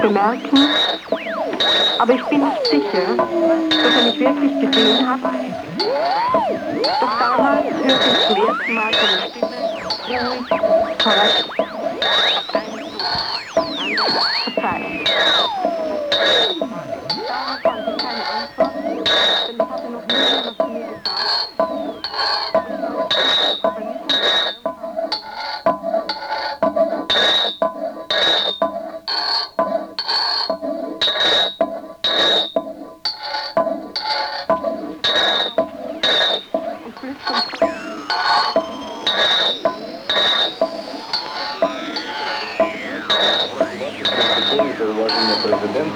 bemerken, aber ich bin nicht sicher, dass er mich wirklich gesehen hat. Doch damals hörte ich zum ersten Mal seine Stimme, ruhig, korrekt.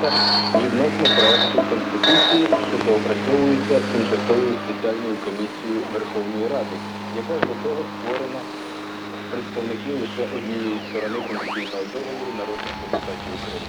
Президента відносно проекту Конституції, що доопрацьовується тимчасовою спеціальною комісією Верховної Ради, яка ж до того створена представників лише однієї сторони конституційного договору народних депутатів України.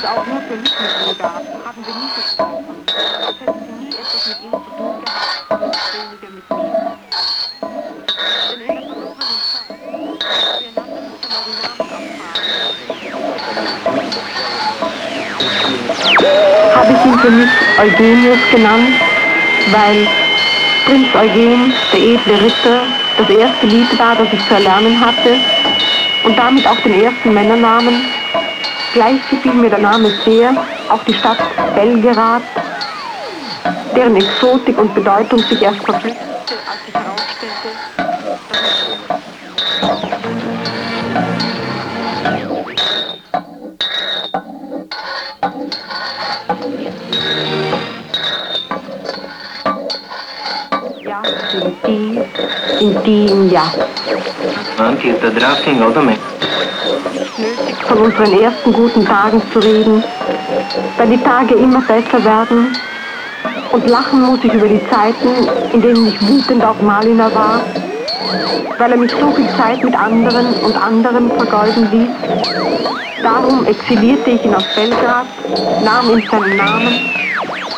Es auch nur für mich mit ihm gab, haben wir nie gesprochen, als hätten sie nie etwas mit ihm zu tun gehabt? Weniger mit mir. Denn der verlorenen Zeit, als wir einander nicht einmal die Namen habe ich ihn für mich Eugenius genannt, weil Prinz Eugen, der edle Ritter, das erste Lied war, das ich zu erlernen hatte und damit auch den ersten Männernamen. Gleich gefiel mir der Name sehr, auch die Stadt Belgrad, deren Exotik und Bedeutung sich erst verflüchtigte, als sich herausstellte, ja, in die, in die, Ja. Von unseren ersten guten Tagen zu reden, weil die Tage immer besser werden. Und lachen muss ich über die Zeiten, in denen ich wütend auf Malina war, weil er mich so viel Zeit mit anderen und anderen vergeuden ließ. Darum exilierte ich ihn aus Belgrad, nahm ihm seinen Namen,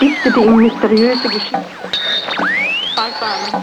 dichtete ihm mysteriöse Geschichten. Bye bye.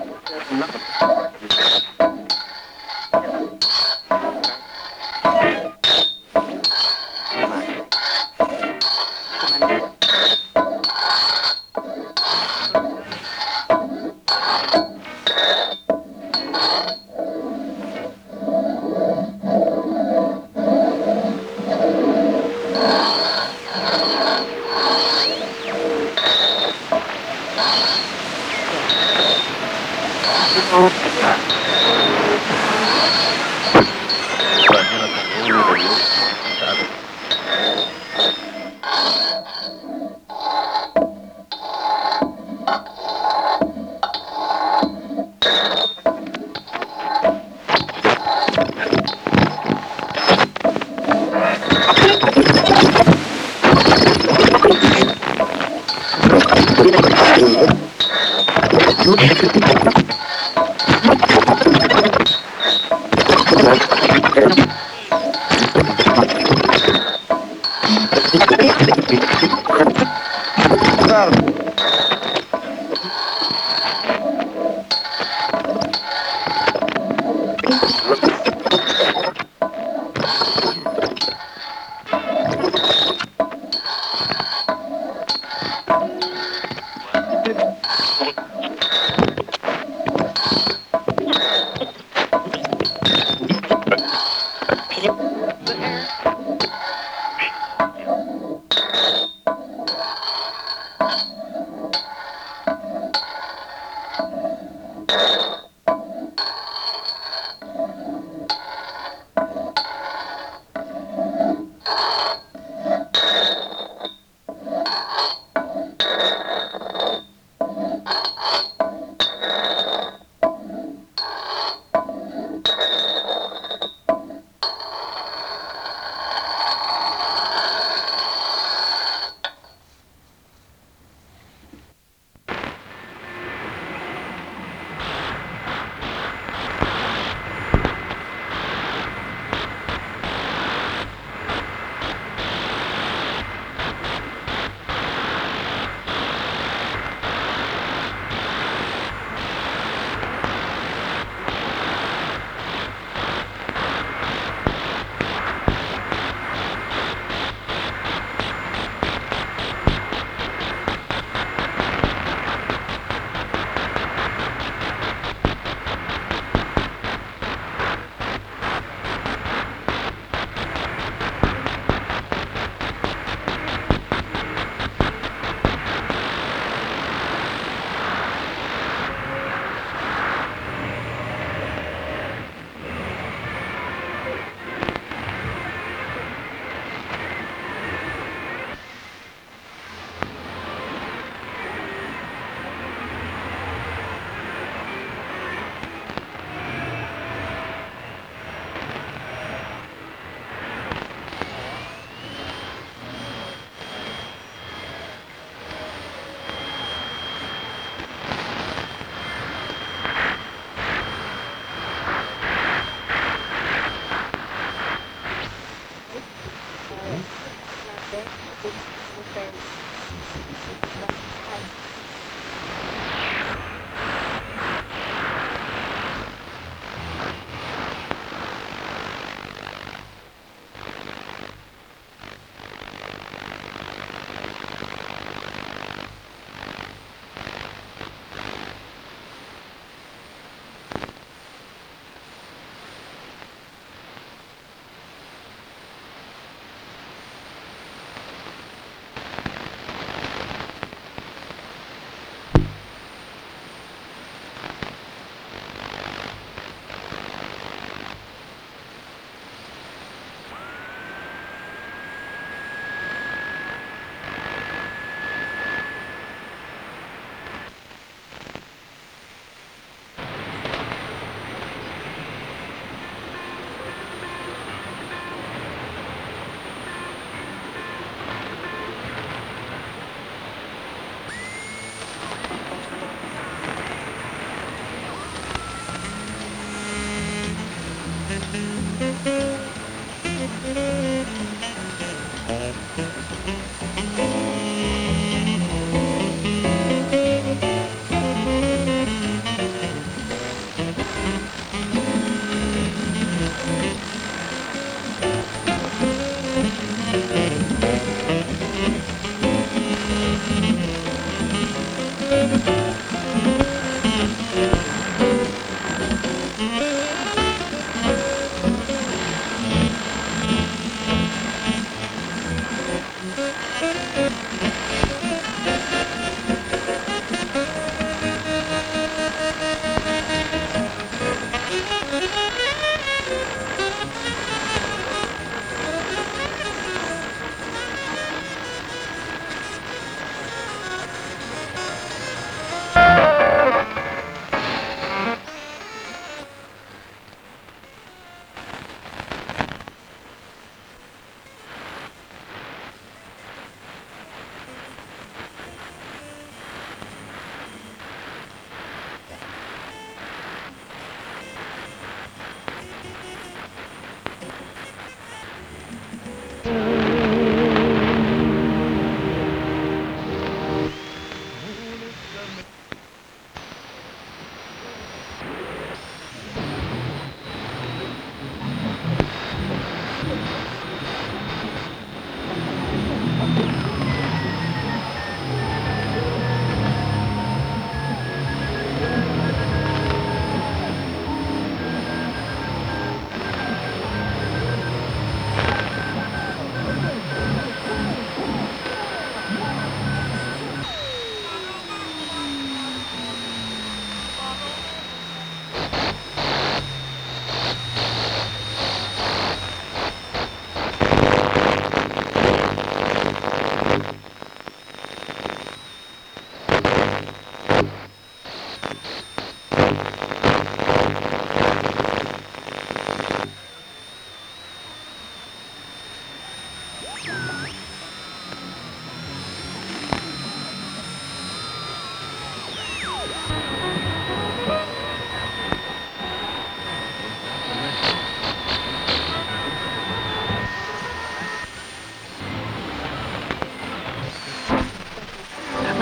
Thank you.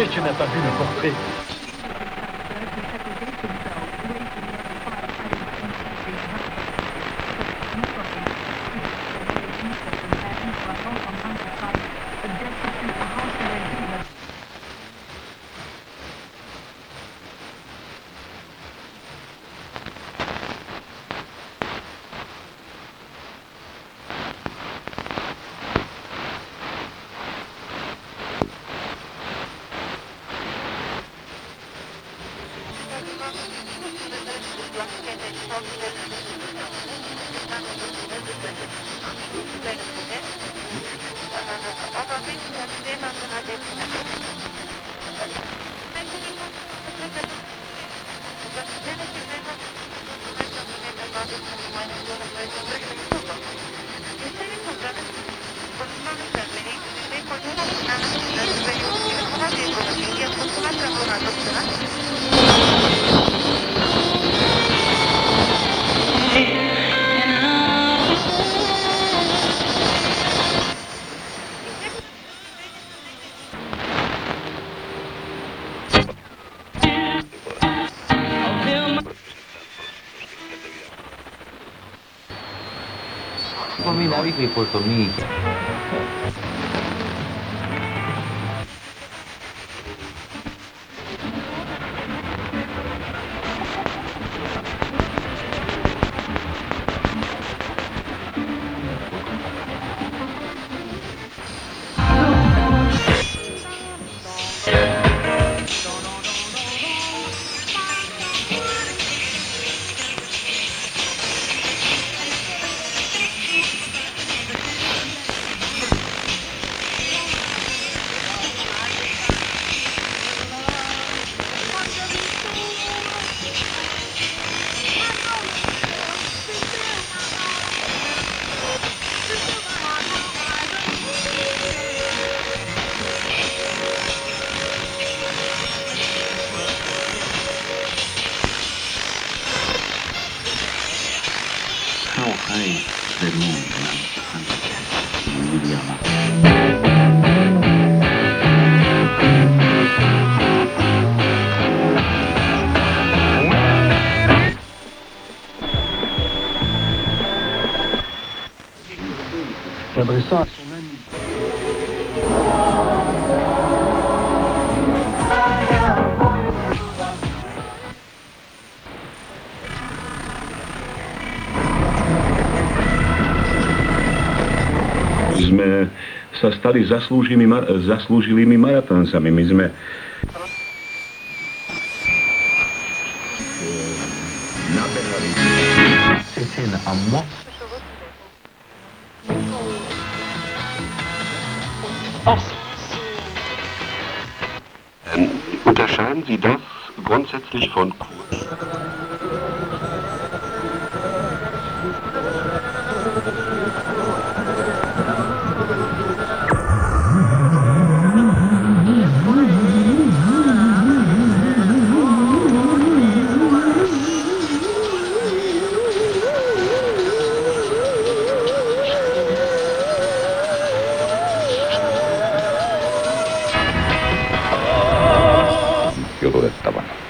Tu n'as pas vu le portrait Gracias. por mim. Sa stali zaslúžilými, mar- zaslúžilými maratóncami. My sme よろでったばな。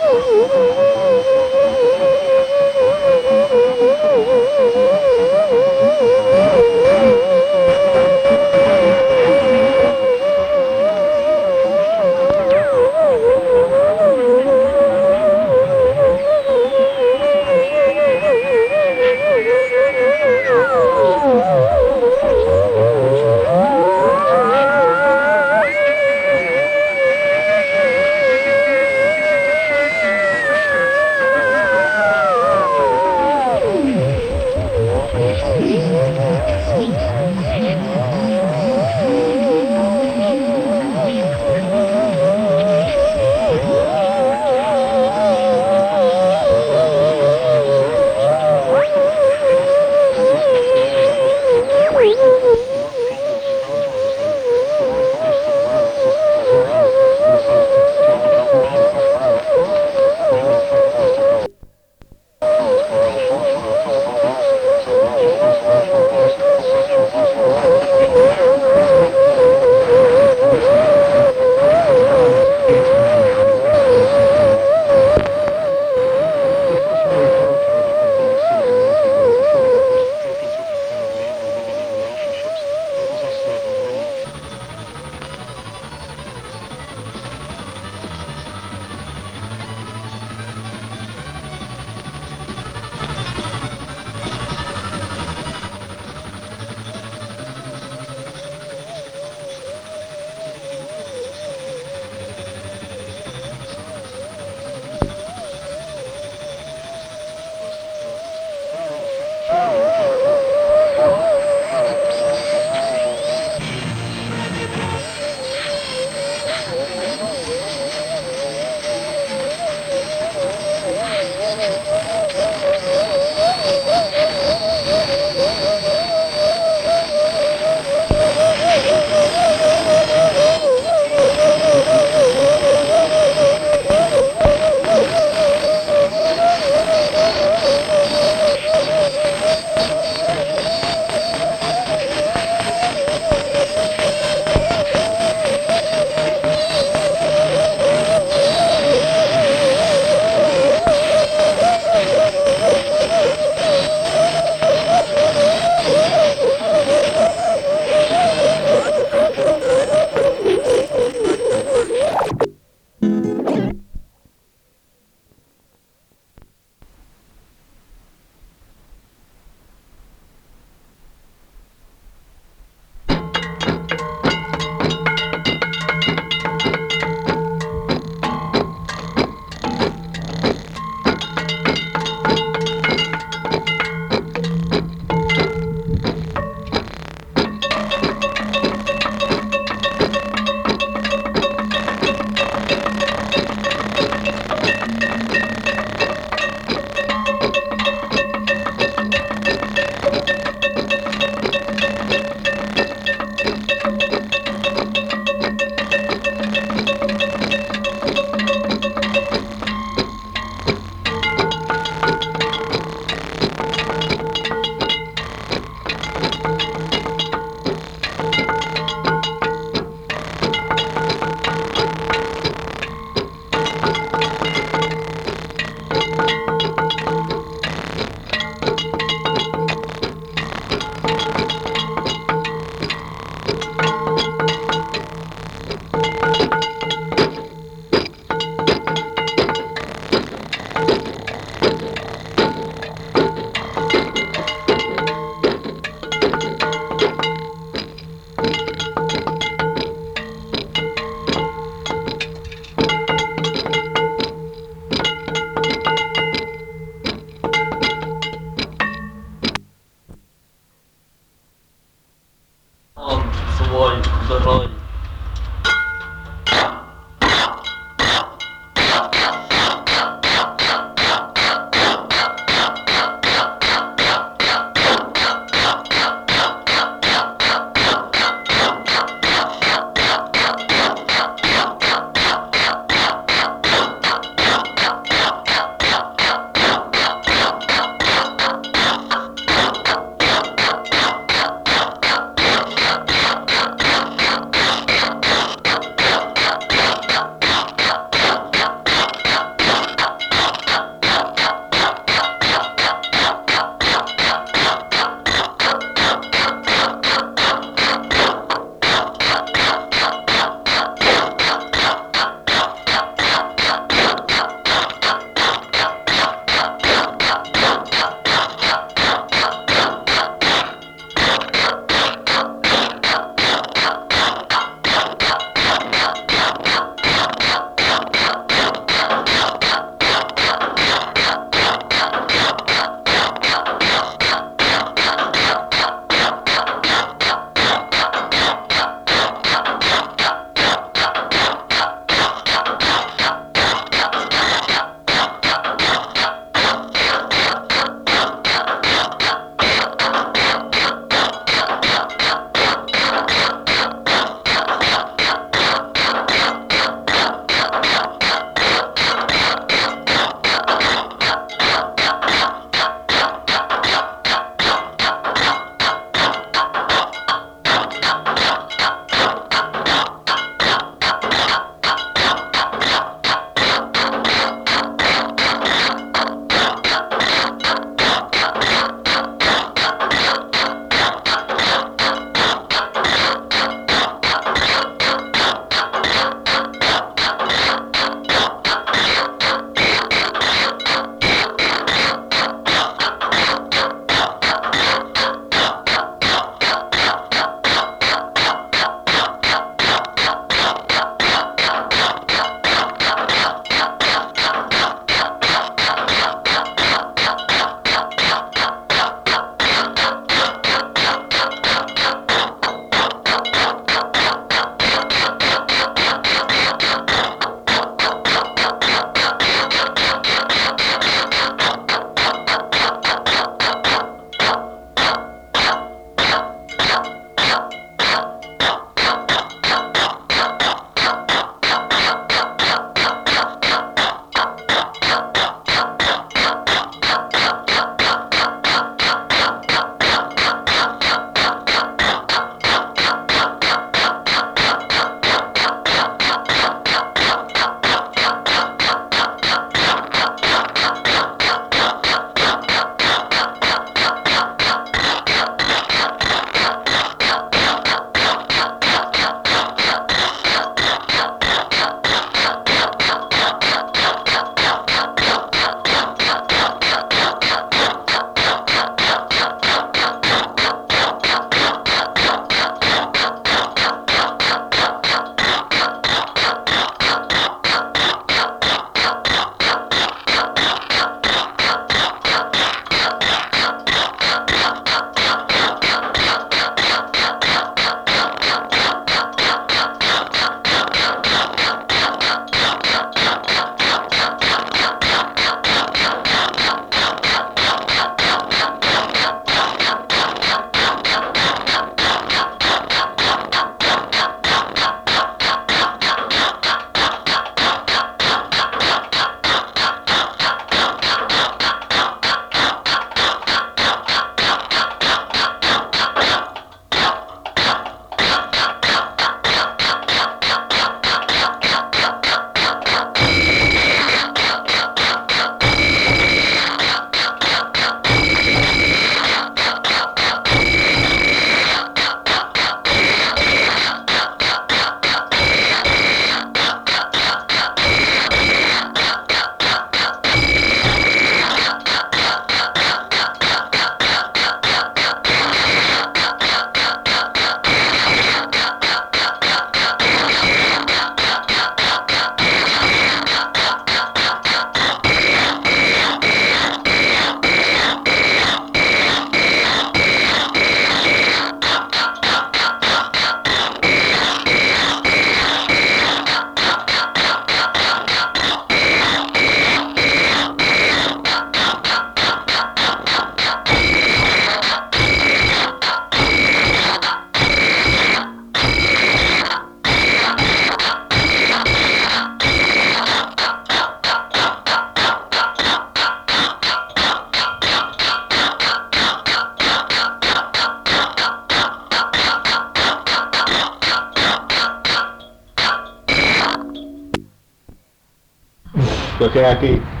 situación aquí.